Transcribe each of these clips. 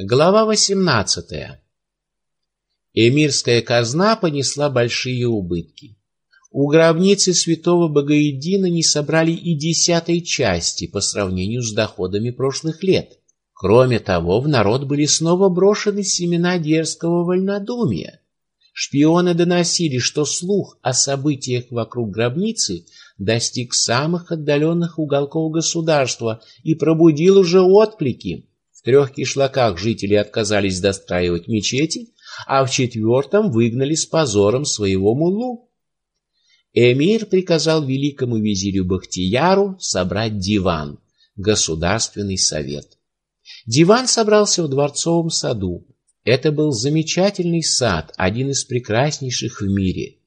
Глава 18. Эмирская казна понесла большие убытки. У гробницы святого Багаидина не собрали и десятой части по сравнению с доходами прошлых лет. Кроме того, в народ были снова брошены семена дерзкого вольнодумия. Шпионы доносили, что слух о событиях вокруг гробницы достиг самых отдаленных уголков государства и пробудил уже отклики. В трех кишлаках жители отказались достраивать мечети, а в четвертом выгнали с позором своего муллу. Эмир приказал великому визирю Бахтияру собрать диван, государственный совет. Диван собрался в дворцовом саду. Это был замечательный сад, один из прекраснейших в мире.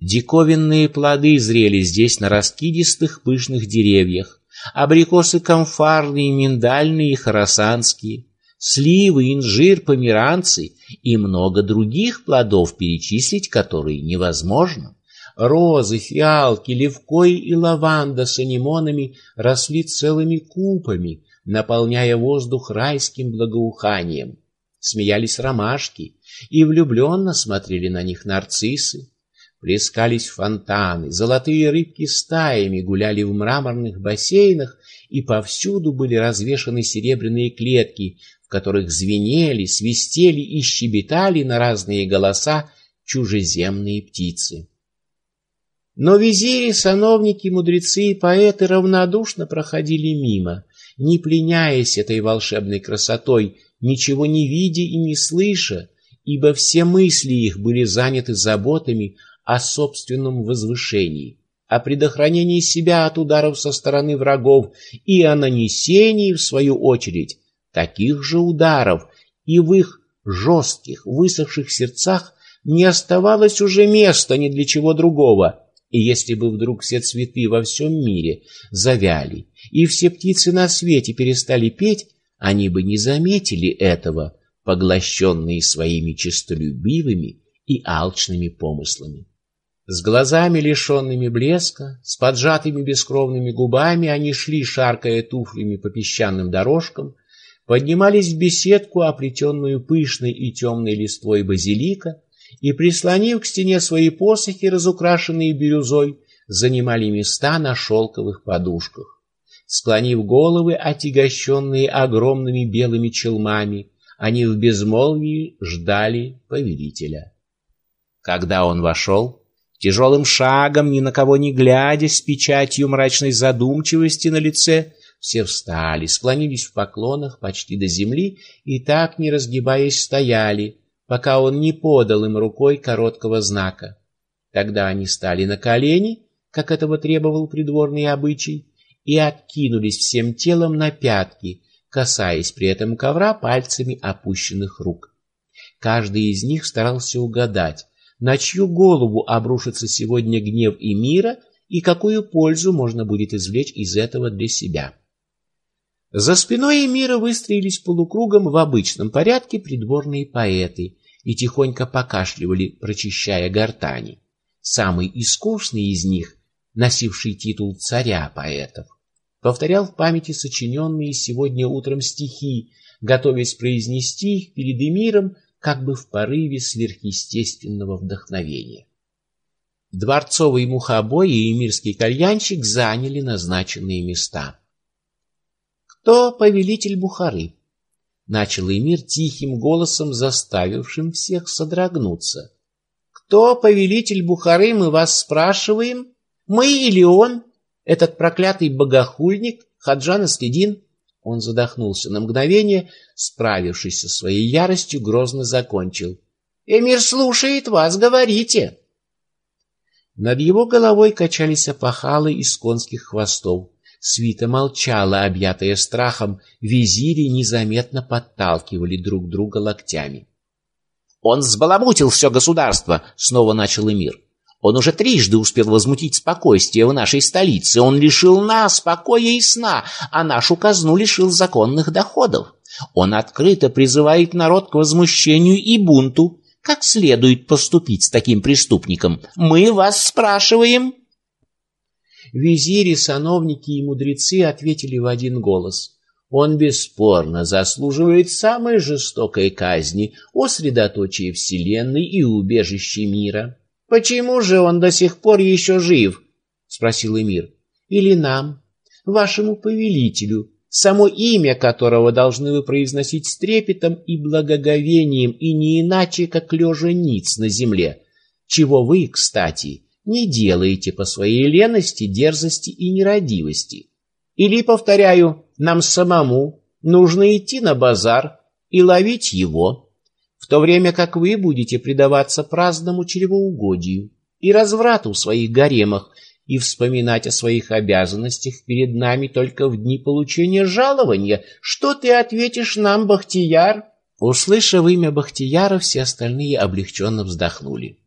Диковинные плоды зрели здесь на раскидистых пышных деревьях, абрикосы комфарные, миндальные и хоросанские, сливы, инжир, померанцы и много других плодов, перечислить которые невозможно. Розы, фиалки, левкой и лаванда с анимонами росли целыми купами, наполняя воздух райским благоуханием. Смеялись ромашки, и влюбленно смотрели на них нарциссы. Плескались фонтаны, золотые рыбки стаями гуляли в мраморных бассейнах, и повсюду были развешаны серебряные клетки, в которых звенели, свистели и щебетали на разные голоса чужеземные птицы. Но визири, сановники, мудрецы и поэты равнодушно проходили мимо, не пленяясь этой волшебной красотой, ничего не видя и не слыша, ибо все мысли их были заняты заботами о собственном возвышении, о предохранении себя от ударов со стороны врагов и о нанесении, в свою очередь, таких же ударов, и в их жестких, высохших сердцах не оставалось уже места ни для чего другого. И если бы вдруг все цветы во всем мире завяли, и все птицы на свете перестали петь, они бы не заметили этого, поглощенные своими честолюбивыми и алчными помыслами. С глазами лишенными блеска, с поджатыми бескровными губами они шли, шаркая туфлями по песчаным дорожкам, поднимались в беседку, оплетенную пышной и темной листвой базилика, и, прислонив к стене свои посохи, разукрашенные бирюзой, занимали места на шелковых подушках. Склонив головы, отягощенные огромными белыми челмами, они в безмолвии ждали повелителя. Когда он вошел, Тяжелым шагом, ни на кого не глядя, с печатью мрачной задумчивости на лице, все встали, склонились в поклонах почти до земли и так, не разгибаясь, стояли, пока он не подал им рукой короткого знака. Тогда они стали на колени, как этого требовал придворный обычай, и откинулись всем телом на пятки, касаясь при этом ковра пальцами опущенных рук. Каждый из них старался угадать, на чью голову обрушится сегодня гнев и мира, и какую пользу можно будет извлечь из этого для себя. За спиной Эмира выстроились полукругом в обычном порядке придворные поэты и тихонько покашливали, прочищая гортани. Самый искусный из них, носивший титул царя поэтов, повторял в памяти сочиненные сегодня утром стихи, готовясь произнести их перед Эмиром как бы в порыве сверхъестественного вдохновения. Дворцовый мухобой и эмирский кальянщик заняли назначенные места. «Кто повелитель Бухары?» — начал эмир тихим голосом, заставившим всех содрогнуться. «Кто повелитель Бухары, мы вас спрашиваем? Мы или он? Этот проклятый богохульник Хаджан Аскедин?» Он задохнулся на мгновение, справившись со своей яростью, грозно закончил. «Эмир слушает вас, говорите!» Над его головой качались опахалы из конских хвостов. Свита молчала, объятая страхом, визири незаметно подталкивали друг друга локтями. «Он взбаламутил все государство!» — снова начал Эмир. Он уже трижды успел возмутить спокойствие в нашей столице. Он лишил нас покоя и сна, а нашу казну лишил законных доходов. Он открыто призывает народ к возмущению и бунту. Как следует поступить с таким преступником? Мы вас спрашиваем. Визири, сановники и мудрецы ответили в один голос. Он бесспорно заслуживает самой жестокой казни, о средоточие вселенной и убежище мира. Почему же он до сих пор еще жив? спросил Эмир. Или нам, вашему повелителю, само имя которого должны вы произносить с трепетом и благоговением, и не иначе, как лежа ниц на земле, чего вы, кстати, не делаете по своей лености, дерзости и нерадивости. Или, повторяю, нам самому нужно идти на базар и ловить его, в то время как вы будете предаваться праздному чревоугодию и разврату в своих гаремах и вспоминать о своих обязанностях перед нами только в дни получения жалования. Что ты ответишь нам, Бахтияр? Услышав имя Бахтияра, все остальные облегченно вздохнули.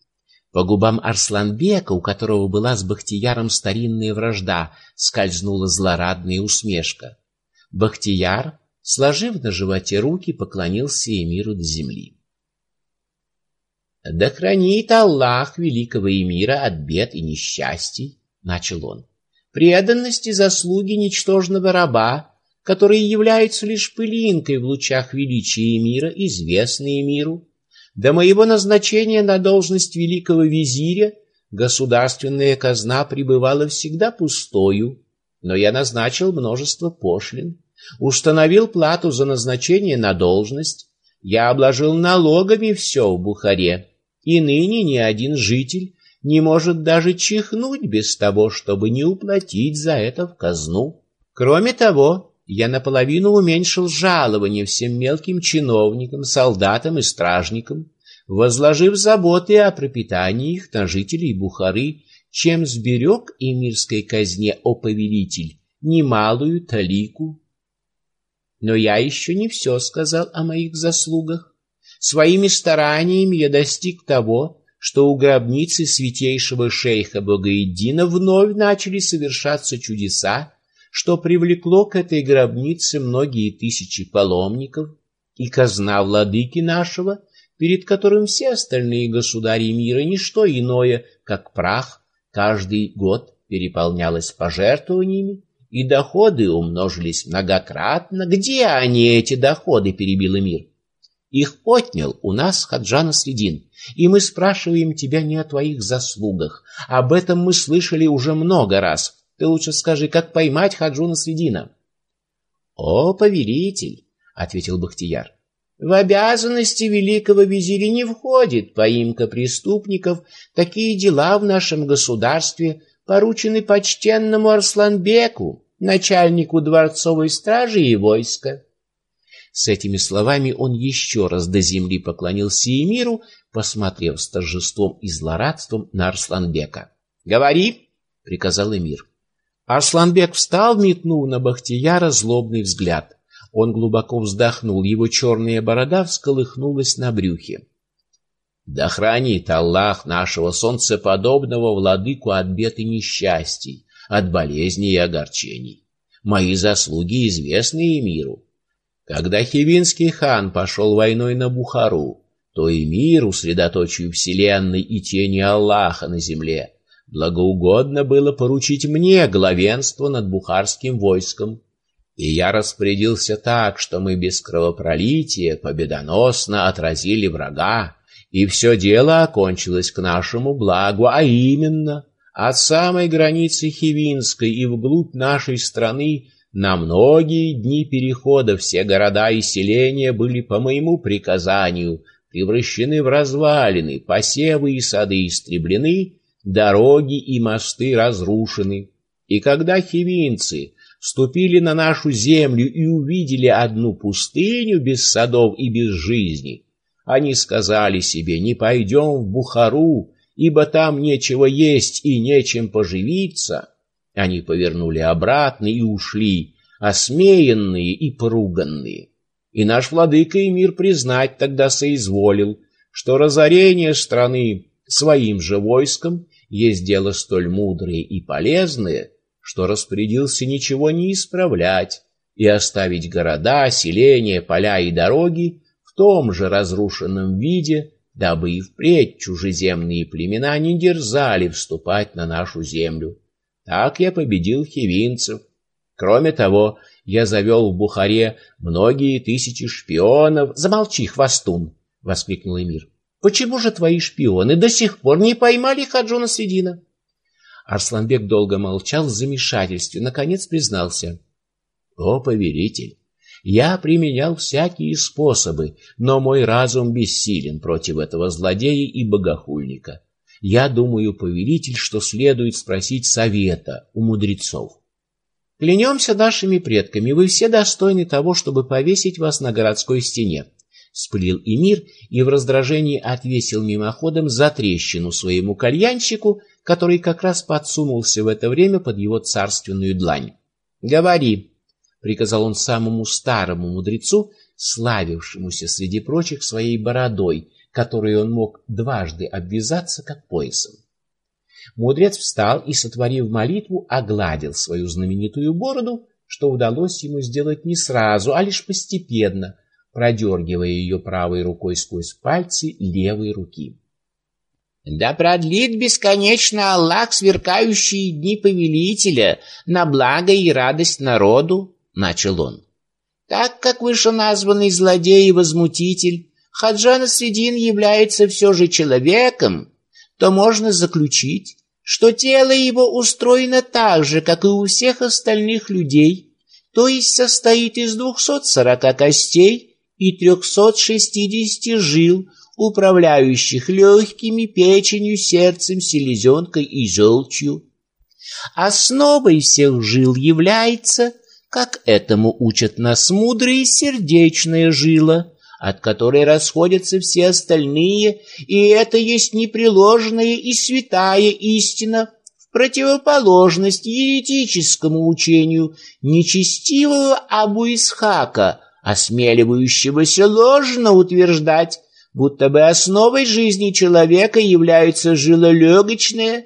По губам Арсланбека, у которого была с Бахтияром старинная вражда, скользнула злорадная усмешка. Бахтияр, сложив на животе руки, поклонился эмиру до земли. Да хранит Аллах великого эмира от бед и несчастий, начал он. Преданность и заслуги ничтожного раба, которые являются лишь пылинкой в лучах величия эмира, известные миру, до моего назначения на должность великого визиря государственная казна пребывала всегда пустою, но я назначил множество пошлин, установил плату за назначение на должность, я обложил налогами все в Бухаре, и ныне ни один житель не может даже чихнуть без того, чтобы не уплатить за это в казну. Кроме того, я наполовину уменьшил жалования всем мелким чиновникам, солдатам и стражникам, возложив заботы о пропитании их на жителей Бухары, чем сберег эмирской казне о повелитель немалую талику. Но я еще не все сказал о моих заслугах. Своими стараниями я достиг того, что у гробницы святейшего шейха Богоедина вновь начали совершаться чудеса, что привлекло к этой гробнице многие тысячи паломников, и казна владыки нашего, перед которым все остальные государи мира ничто иное, как прах, каждый год переполнялась пожертвованиями, и доходы умножились многократно. Где они, эти доходы, перебил мир? Их отнял у нас Хаджана Средин, и мы спрашиваем тебя не о твоих заслугах. Об этом мы слышали уже много раз. Ты лучше скажи, как поймать Хаджуна Средина? — О, повелитель, — ответил Бахтияр, — в обязанности великого визиря не входит поимка преступников. Такие дела в нашем государстве поручены почтенному Арсланбеку, начальнику дворцовой стражи и войска. С этими словами он еще раз до земли поклонился Эмиру, посмотрев с торжеством и злорадством на Арсланбека. «Говори!» — приказал Эмир. Арсланбек встал, метнув на Бахтияра злобный взгляд. Он глубоко вздохнул, его черная борода всколыхнулась на брюхе. «Да хранит Аллах нашего солнцеподобного владыку от бед и несчастий, от болезней и огорчений. Мои заслуги известны Эмиру. Когда Хивинский хан пошел войной на Бухару, то и миру, средоточию вселенной и тени Аллаха на земле, благоугодно было поручить мне главенство над бухарским войском. И я распорядился так, что мы без кровопролития победоносно отразили врага, и все дело окончилось к нашему благу, а именно от самой границы Хивинской и вглубь нашей страны на многие дни перехода все города и селения были по моему приказанию превращены в развалины, посевы и сады истреблены, дороги и мосты разрушены. И когда хивинцы вступили на нашу землю и увидели одну пустыню без садов и без жизни, они сказали себе: "Не пойдем в Бухару, ибо там нечего есть и нечем поживиться". Они повернули обратно и ушли, осмеянные и поруганные. И наш владыка и мир признать тогда соизволил, что разорение страны своим же войском есть дело столь мудрое и полезное, что распорядился ничего не исправлять и оставить города, селения, поля и дороги в том же разрушенном виде, дабы и впредь чужеземные племена не дерзали вступать на нашу землю. Так я победил хивинцев. Кроме того, Я завел в Бухаре многие тысячи шпионов. Замолчи, хвостун, воскликнул Эмир. Почему же твои шпионы до сих пор не поймали Хаджуна Средина? Арсланбек долго молчал в замешательстве, наконец признался: "О повелитель, я применял всякие способы, но мой разум бессилен против этого злодея и богохульника. Я думаю, повелитель, что следует спросить совета у мудрецов. Клянемся нашими предками, вы все достойны того, чтобы повесить вас на городской стене. Спылил Эмир и в раздражении отвесил мимоходом за трещину своему кальянщику, который как раз подсунулся в это время под его царственную длань. Говори, приказал он самому старому мудрецу, славившемуся среди прочих своей бородой, которой он мог дважды обвязаться как поясом. Мудрец встал и, сотворив молитву, огладил свою знаменитую бороду, что удалось ему сделать не сразу, а лишь постепенно, продергивая ее правой рукой сквозь пальцы левой руки. Да продлит бесконечно Аллах сверкающие дни повелителя на благо и радость народу, начал он. Так как вышеназванный злодей и возмутитель Хаджан Средин является все же человеком, то можно заключить, что тело его устроено так же, как и у всех остальных людей, то есть состоит из 240 костей и 360 жил, управляющих легкими, печенью, сердцем, селезенкой и желчью. Основой всех жил является как этому учат нас мудрые сердечная жила, от которой расходятся все остальные, и это есть непреложная и святая истина, в противоположность еретическому учению нечестивого Абу Исхака, осмеливающегося ложно утверждать, будто бы основой жизни человека является жилолегочная,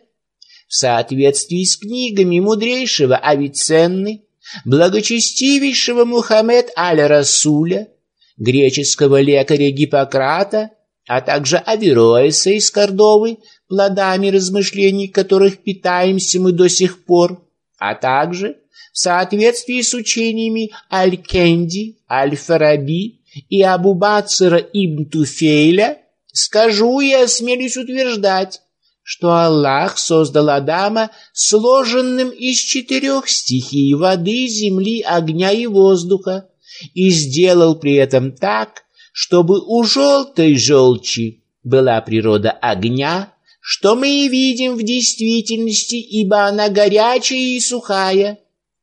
в соответствии с книгами мудрейшего Авиценны, благочестивейшего Мухаммед аль-Расуля, греческого лекаря Гиппократа, а также Авероэса из Кордовы, плодами размышлений которых питаемся мы до сих пор, а также в соответствии с учениями Аль-Кенди, Аль-Фараби и Абу-Бацира ибн Туфейля, скажу и осмелюсь утверждать, что Аллах создал Адама сложенным из четырех стихий воды, земли, огня и воздуха, и сделал при этом так, чтобы у желтой желчи была природа огня, что мы и видим в действительности, ибо она горячая и сухая.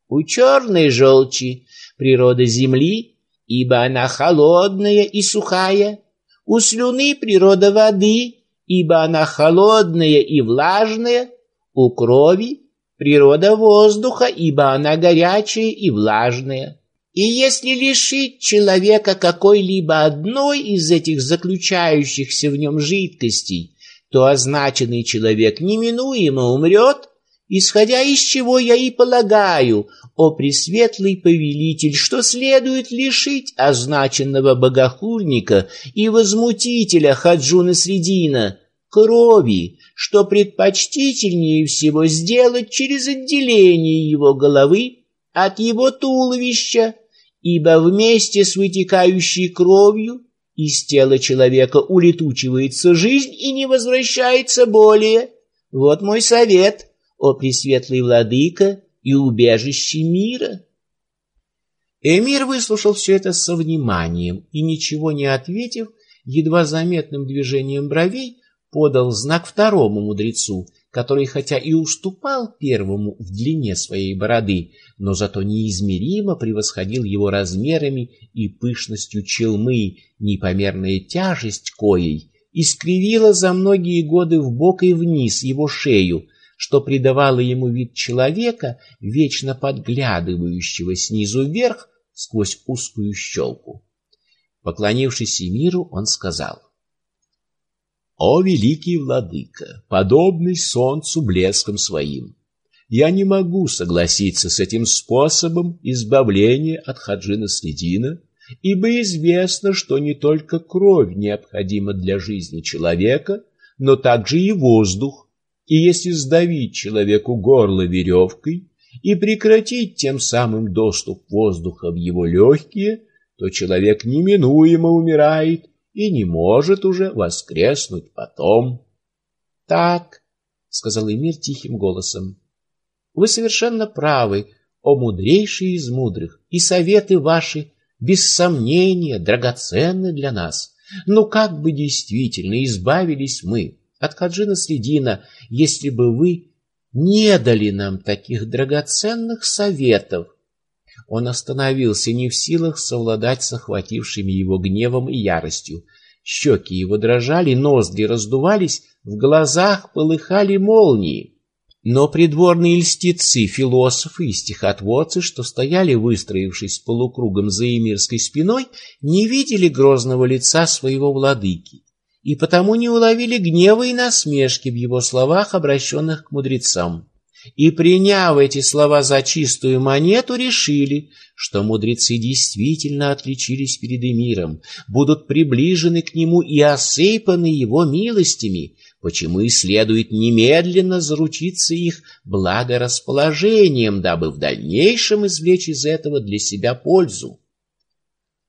У черной желчи природа земли, ибо она холодная и сухая. У слюны природа воды, ибо она холодная и влажная, у крови природа воздуха, ибо она горячая и влажная. И если лишить человека какой-либо одной из этих заключающихся в нем жидкостей, то означенный человек неминуемо умрет, исходя из чего я и полагаю, о пресветлый повелитель, что следует лишить означенного богохульника и возмутителя Хаджуна Средина крови, что предпочтительнее всего сделать через отделение его головы от его туловища, ибо вместе с вытекающей кровью из тела человека улетучивается жизнь и не возвращается более. Вот мой совет, о пресветлый владыка и убежище мира. Эмир выслушал все это со вниманием и, ничего не ответив, едва заметным движением бровей, подал знак второму мудрецу, который хотя и уступал первому в длине своей бороды, но зато неизмеримо превосходил его размерами и пышностью челмы, непомерная тяжесть коей искривила за многие годы вбок и вниз его шею, что придавало ему вид человека, вечно подглядывающего снизу вверх сквозь узкую щелку. Поклонившись миру, он сказал: «О великий владыка, подобный солнцу блеском своим! Я не могу согласиться с этим способом избавления от хаджина Следина, ибо известно, что не только кровь необходима для жизни человека, но также и воздух, и если сдавить человеку горло веревкой и прекратить тем самым доступ воздуха в его легкие, то человек неминуемо умирает и не может уже воскреснуть потом. Так, сказал Эмир тихим голосом. Вы совершенно правы, о мудрейший из мудрых, и советы ваши без сомнения драгоценны для нас. Но как бы действительно избавились мы от Хаджина Следина, если бы вы не дали нам таких драгоценных советов? Он остановился не в силах совладать с охватившими его гневом и яростью. Щеки его дрожали, ноздри раздувались, в глазах полыхали молнии. Но придворные льстецы, философы и стихотворцы, что стояли, выстроившись полукругом за эмирской спиной, не видели грозного лица своего владыки и потому не уловили гнева и насмешки в его словах, обращенных к мудрецам. И, приняв эти слова за чистую монету, решили, что мудрецы действительно отличились перед эмиром, будут приближены к нему и осыпаны его милостями, почему и следует немедленно заручиться их благорасположением, дабы в дальнейшем извлечь из этого для себя пользу.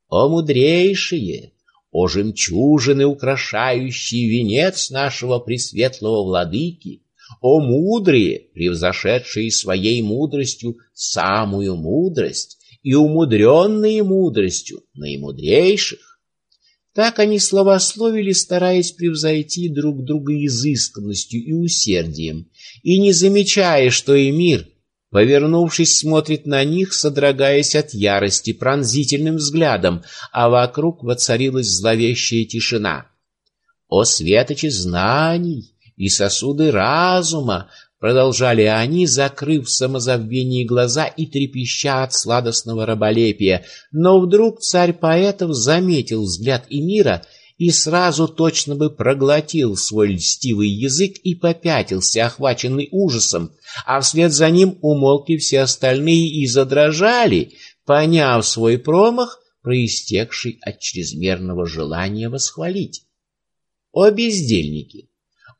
О мудрейшие, о жемчужины, украшающие венец нашего пресветлого владыки, о мудрые, превзошедшие своей мудростью самую мудрость и умудренные мудростью наимудрейших, так они словословили, стараясь превзойти друг друга изысканностью и усердием, и не замечая, что эмир, повернувшись, смотрит на них, содрогаясь от ярости пронзительным взглядом, а вокруг воцарилась зловещая тишина. О светочи знаний и сосуды разума, Продолжали они, закрыв в самозабвении глаза и трепеща от сладостного раболепия. Но вдруг царь поэтов заметил взгляд Эмира и сразу точно бы проглотил свой льстивый язык и попятился, охваченный ужасом, а вслед за ним умолкли все остальные и задрожали, поняв свой промах, проистекший от чрезмерного желания восхвалить. О бездельники!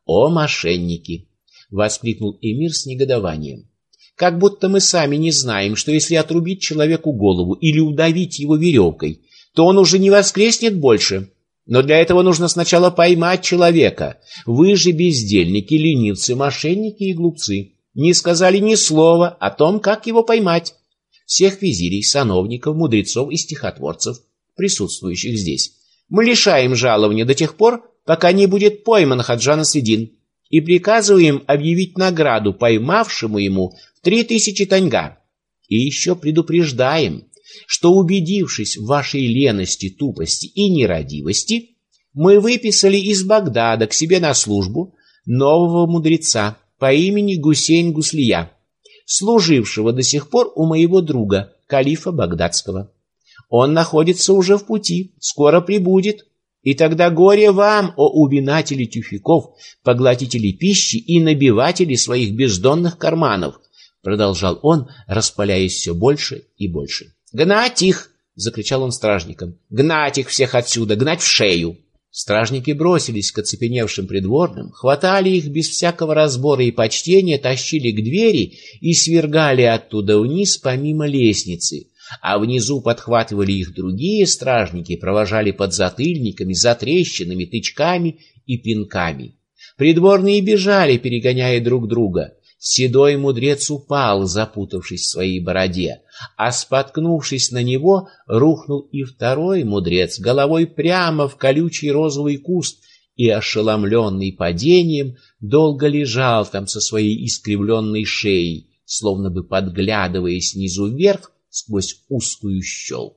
О мошенники! — воскликнул эмир с негодованием. «Как будто мы сами не знаем, что если отрубить человеку голову или удавить его веревкой, то он уже не воскреснет больше. Но для этого нужно сначала поймать человека. Вы же бездельники, ленивцы, мошенники и глупцы. Не сказали ни слова о том, как его поймать. Всех визирей, сановников, мудрецов и стихотворцев, присутствующих здесь, мы лишаем жалования до тех пор, пока не будет пойман Хаджана Средин и приказываем объявить награду поймавшему ему в три тысячи таньга. И еще предупреждаем, что, убедившись в вашей лености, тупости и нерадивости, мы выписали из Багдада к себе на службу нового мудреца по имени Гусейн Гуслия, служившего до сих пор у моего друга, калифа Багдадского. Он находится уже в пути, скоро прибудет, и тогда горе вам, о убинатели тюфяков, поглотители пищи и набиватели своих бездонных карманов, продолжал он, распаляясь все больше и больше. Гнать их, закричал он стражникам. Гнать их всех отсюда, гнать в шею. Стражники бросились к оцепеневшим придворным, хватали их без всякого разбора и почтения, тащили к двери и свергали оттуда вниз помимо лестницы, а внизу подхватывали их другие стражники, провожали под затыльниками, затрещинами, тычками и пинками. Придворные бежали, перегоняя друг друга. Седой мудрец упал, запутавшись в своей бороде, а споткнувшись на него, рухнул и второй мудрец головой прямо в колючий розовый куст и, ошеломленный падением, долго лежал там со своей искривленной шеей, словно бы подглядывая снизу вверх сквозь узкую щель.